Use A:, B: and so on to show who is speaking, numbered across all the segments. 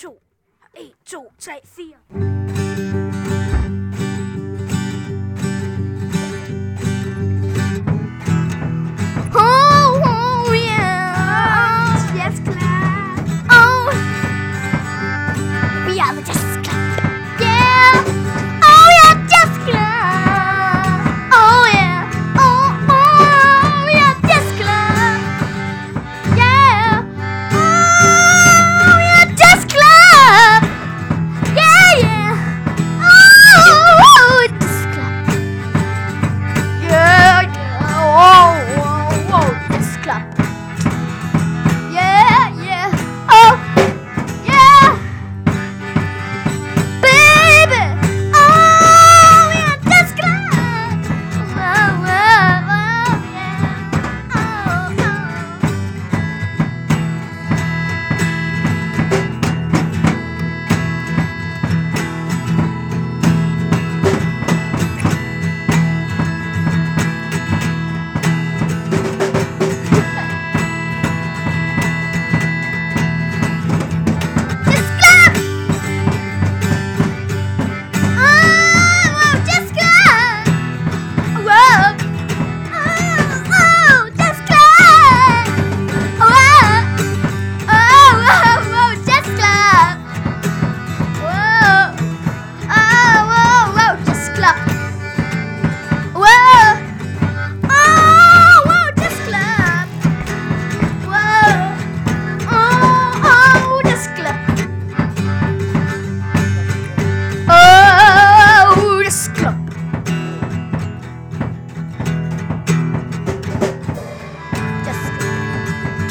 A: Chủ c 啊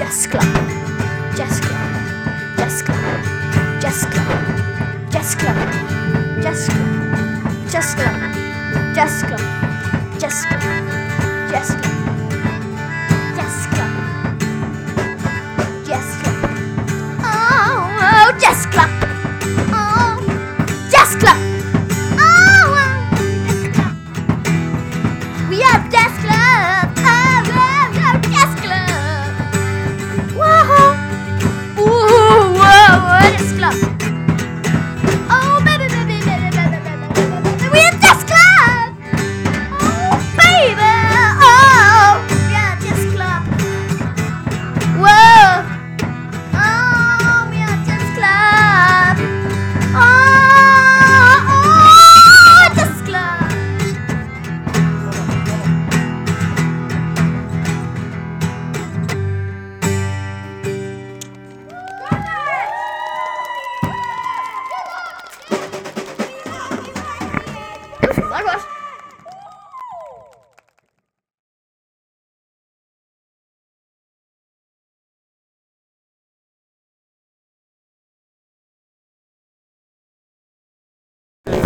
A: Just clap, just clap, just.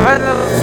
B: Subhanallah.